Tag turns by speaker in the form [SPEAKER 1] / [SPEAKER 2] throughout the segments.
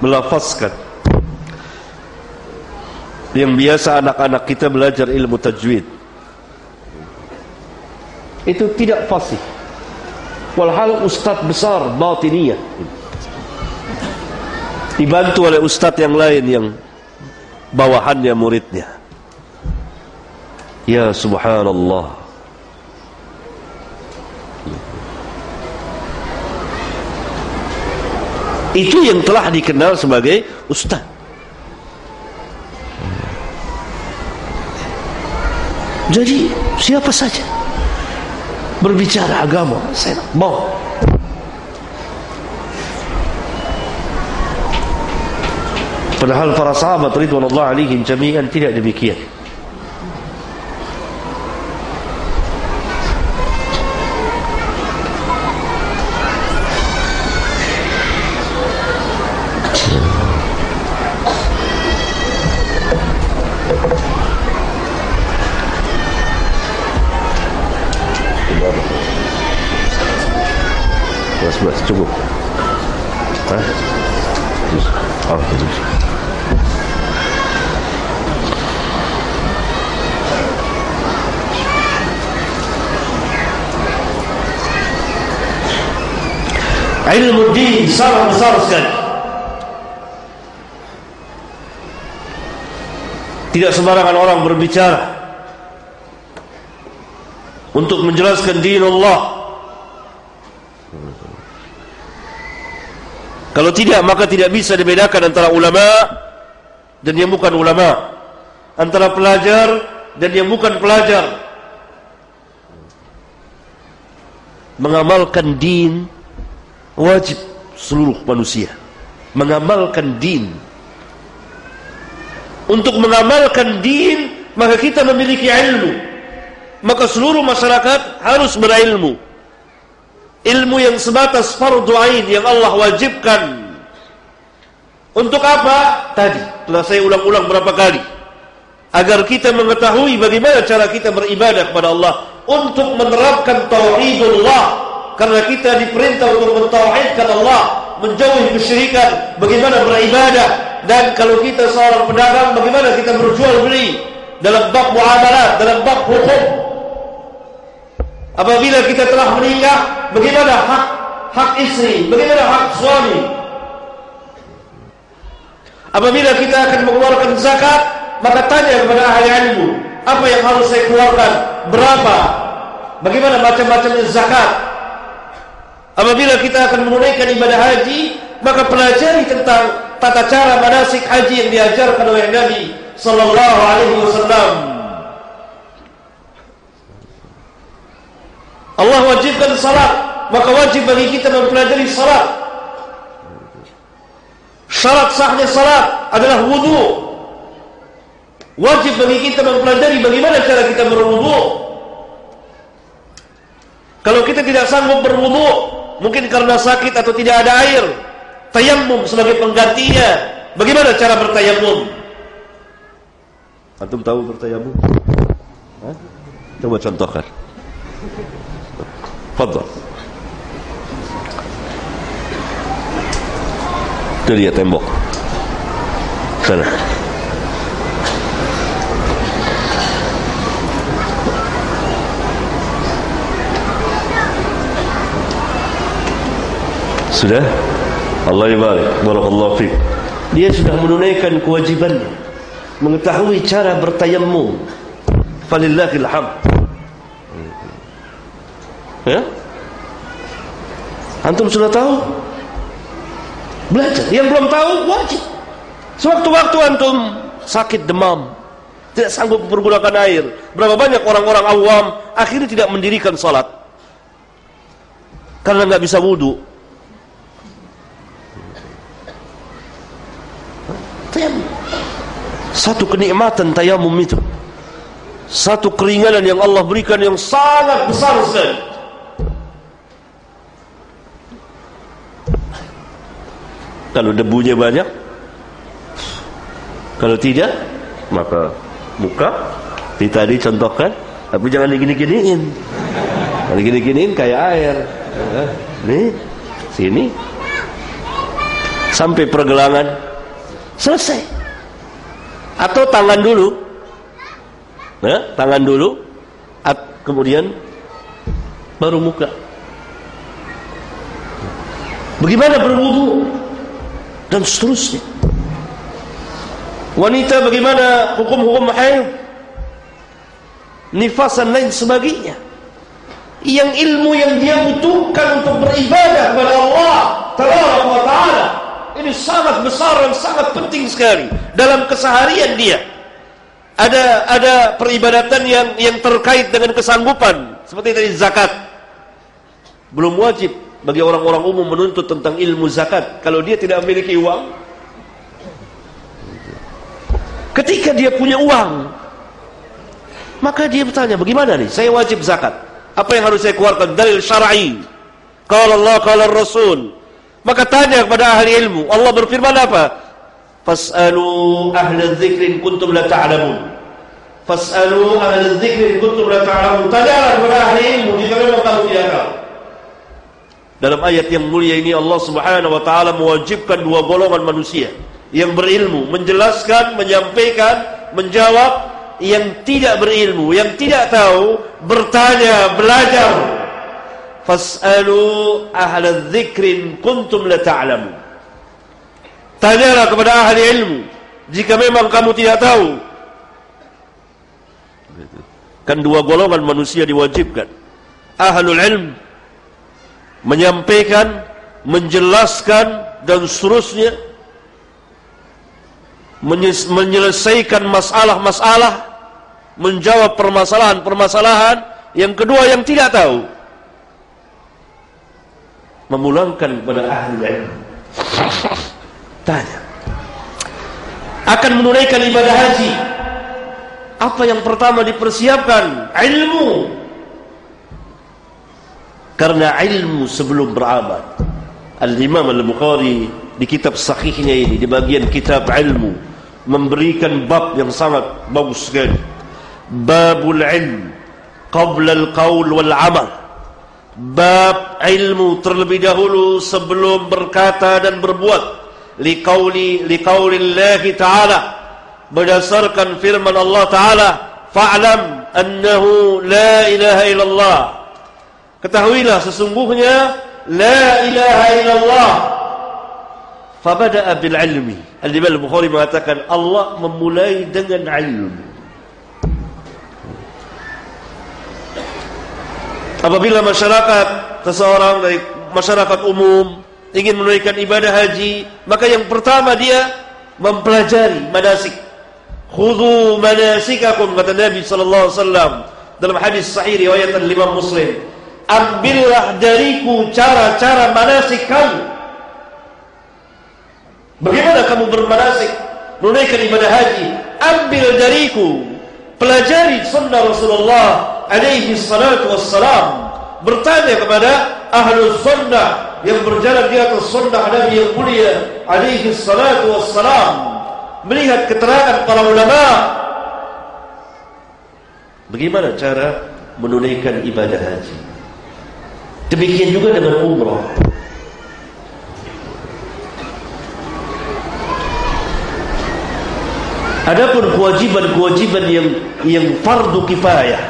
[SPEAKER 1] melafazkan. Yang biasa anak-anak kita belajar ilmu tajwid. Itu tidak fasih. Walhal ustaz besar batiniyah. Dibantu oleh ustaz yang lain yang bawahannya muridnya. Ya subhanallah itu yang telah dikenal sebagai ustaz. Jadi siapa saja berbicara agama saya mau padahal para sahabat ridwanullah alaihim jami'an tidak demikian cukup Hah? Oh, bagus. Ilmu din sangat besar sekali Tidak sembarangan orang berbicara Untuk menjelaskan din Allah Kalau tidak maka tidak bisa dibedakan antara ulama dan yang bukan ulama, antara pelajar dan yang bukan pelajar. Mengamalkan din wajib seluruh manusia. Mengamalkan din. Untuk mengamalkan din maka kita memiliki ilmu. Maka seluruh masyarakat harus berilmu ilmu yang sebatas fardu ain yang Allah wajibkan. Untuk apa? Tadi. Telah saya ulang-ulang berapa kali. Agar kita mengetahui bagaimana cara kita beribadah kepada Allah. Untuk menerapkan tauhidullah. Karena kita diperintah untuk mentauhidkan Allah. Menjauhi kesyirikan. Bagaimana beribadah. Dan kalau kita seorang pedagang bagaimana kita berjual beli? Dalam bab muamalat dalam bab hukum. Apabila kita telah menikah, bagaimana hak hak istri, bagaimana hak suami? Apabila kita akan mengeluarkan zakat, maka tanya kepada ahli ilmu, apa yang harus saya keluarkan, berapa, bagaimana macam-macam zakat. Apabila kita akan menunaikan ibadah haji, maka pelajari tentang tata cara manasik haji yang diajarkan oleh Nabi sallallahu alaihi wasallam. Allah wajibkan salat. Maka wajib bagi kita mempelajari salat. Syarat sahnya salat adalah wudu. Wajib bagi kita mempelajari bagaimana cara kita berwudu. Kalau kita tidak sanggup berwudu mungkin karena sakit atau tidak ada air tayammum sebagai penggantinya. Bagaimana cara bertayammum? Antum tahu bertayammum? Coba contohkan Itu dia tembok. Sana. Sudah? Allah ibarik. Barakallahu fiik. Dia sudah menunaikan kewajibannya. Mengetahui cara bertayammum. Falillahil hamd. Ya? Antum sudah tahu? Belajar. Yang belum tahu wajib. Sewaktu-waktu antum sakit demam, tidak sanggup menggunakan air. Berapa banyak orang-orang awam akhirnya tidak mendirikan salat karena nggak bisa wudhu. Satu kenikmatan tayamum itu. Satu keringanan yang Allah berikan yang sangat besar sekali. Kalau debunya banyak Kalau tidak Maka buka. Ini tadi contohkan Tapi jangan digini-giniin. Kalau digini-giniin kayak air. Nih Sini. Sampai pergelangan selesai. Atau tangan dulu. Nah, tangan dulu kemudian baru muka bagaimana berwudu dan seterusnya. Wanita bagaimana hukum-hukum haid? Nifas dan lain sebagainya. Yang ilmu yang dia butuhkan untuk beribadah kepada Allah Taala ini sangat besar dan sangat penting sekali dalam keseharian dia. Ada ada peribadatan yang yang terkait dengan kesanggupan seperti tadi zakat. Belum wajib bagi orang-orang umum menuntut tentang ilmu zakat kalau dia tidak memiliki uang ketika dia punya uang maka dia bertanya bagaimana nih saya wajib zakat apa yang harus saya keluarkan dalil syar'i kalau Allah kalau Rasul maka tanya kepada ahli ilmu Allah berfirman apa Fas'alu ahla dzikrin kuntum la ta'lamun. Fas'alu ahla dzikrin kuntum la ta'lamun. Tanyalah kepada ahli ilmu jika kamu tidak tahu. Dalam ayat yang mulia ini Allah Subhanahu wa taala mewajibkan dua golongan manusia yang berilmu menjelaskan, menyampaikan, menjawab yang tidak berilmu, yang tidak tahu, bertanya, belajar. Fas'alu ahla dzikrin kuntum la ta'lamun. Tanyalah kepada ahli ilmu jika memang kamu tidak tahu. Kan dua golongan manusia diwajibkan. Ahlul ilm menyampaikan, menjelaskan dan seterusnya. Menyelesaikan masalah-masalah, menjawab permasalahan-permasalahan. Yang kedua yang tidak tahu memulangkan kepada ahli ilmu. Tanya akan menunaikan ibadah haji? Apa yang pertama dipersiapkan? Ilmu karena ilmu sebelum beramal. Al-Imam Al-Bukhari di kitab sahihnya ini di bagian kitab ilmu memberikan bab yang sangat bagus sekali. Babul ilm qabla al-qawl wal amal. Bab ilmu terlebih dahulu sebelum berkata dan berbuat. Liqauli liqaulillahi ta'ala. Berdasarkan firman Allah taala fa'lam annahu la ilaha illallah ketahuilah sesungguhnya la ilaha illallah fabada'a bil ilmi Al-Imam Al-Bukhari mengatakan Allah memulai dengan ilmu apabila masyarakat seseorang dari masyarakat umum ingin menunaikan ibadah haji, maka yang pertama dia mempelajari manasik. Khudhu manasikakum kata Nabi sallallahu alaihi wasallam dalam hadis sahih riwayat Imam Muslim. Ambillah dariku cara-cara manasik kamu. Bagaimana kamu bermanasik menunaikan ibadah haji? Ambil dariku, pelajari sunnah Rasulullah alaihi salatu wassalam. Bertanya kepada ahlu sunnah yang berjalan di atas sunnah Nabi yang mulia alaihi salatu wassalam melihat keterangan para ulama bagaimana cara menunaikan ibadah haji demikian juga dengan umrah. Adapun kewajiban-kewajiban yang yang fardu kifayah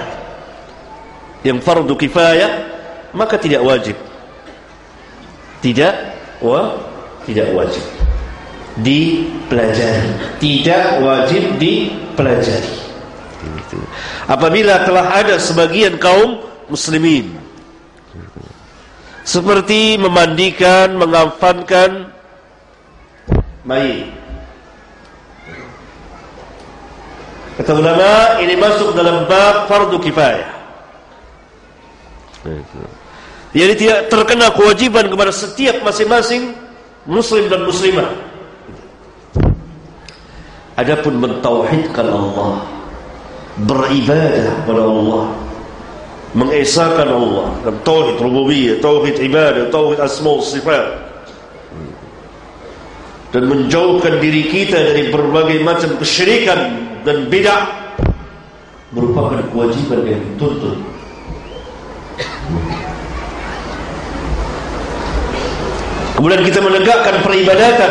[SPEAKER 1] yang fardu kifayah maka tidak wajib. Tidak wa tidak wajib. Dipelajari. Tidak wajib dipelajari. Apabila telah ada sebagian kaum muslimin seperti memandikan mengafankan mayit kata ulama ini masuk dalam bab fardu kifayah jadi tidak terkena kewajiban kepada setiap masing-masing muslim dan muslimah. Adapun mentauhidkan Allah, beribadah kepada Allah, mengesahkan Allah. Dalam tauhid rububiyah, tauhid ibadah, tauhid asma sifat. Dan menjauhkan diri kita dari berbagai macam kesyirikan dan bid'ah merupakan kewajiban yang dituntut Kemudian kita menegakkan peribadatan